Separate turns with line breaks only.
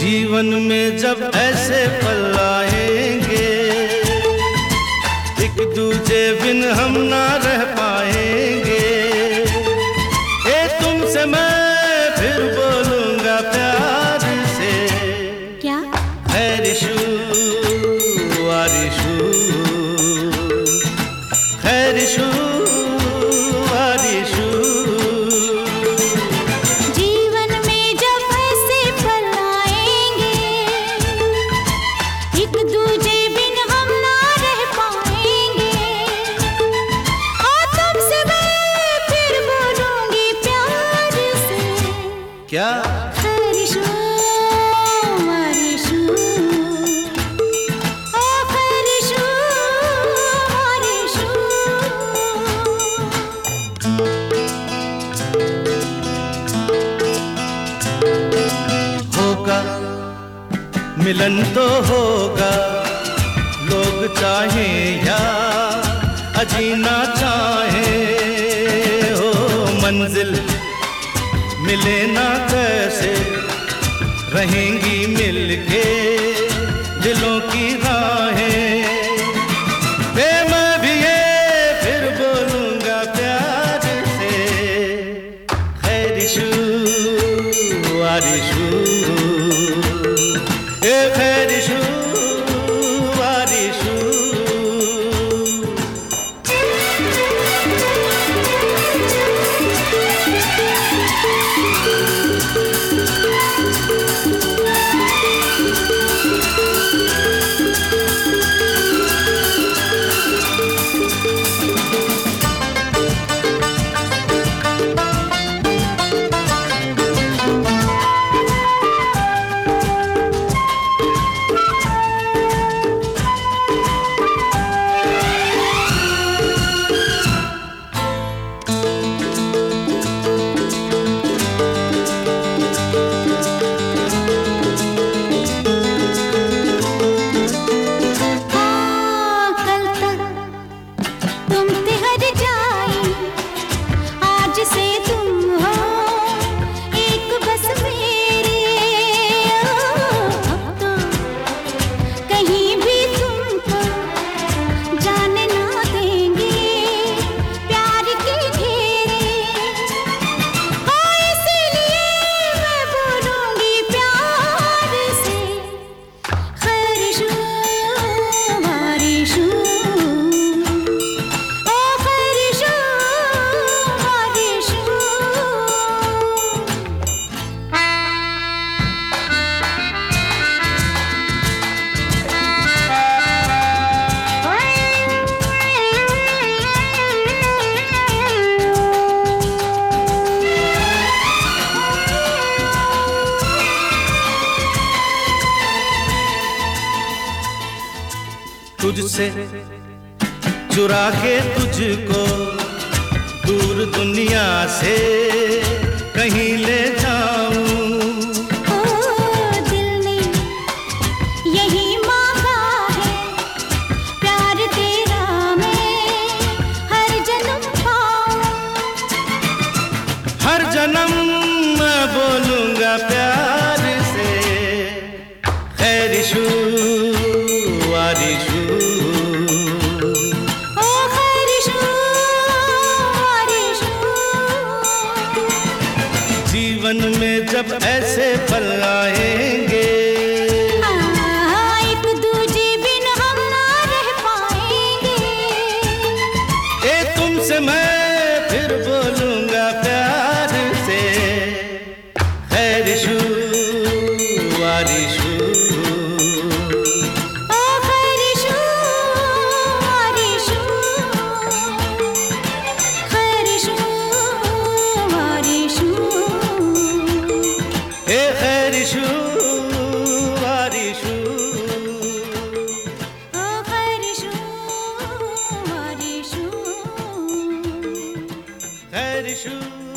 जीवन में जब ऐसे पल आएँगे एक दूजे बिन हम ना रह पाएँगे। ए तुमसे मैं फिर बोलूँगा प्यार से।
क्या?
है रिशु खैरिशु क्या?
ओ
होगा मिलन तो होगा लोग चाहे या अजीना चाहे। हो मंजिल मिले ना कैसे, रहेंगी मिलके दिलों की राहें। वे मैं भी ये फिर बोलूँगा प्यार से। खैरिशु वारिशु। तुझसे चुरा के तुझको दूर दुनिया से कहीं ले जाऊँ।
ओ दिल में यही मैं
फिर সুর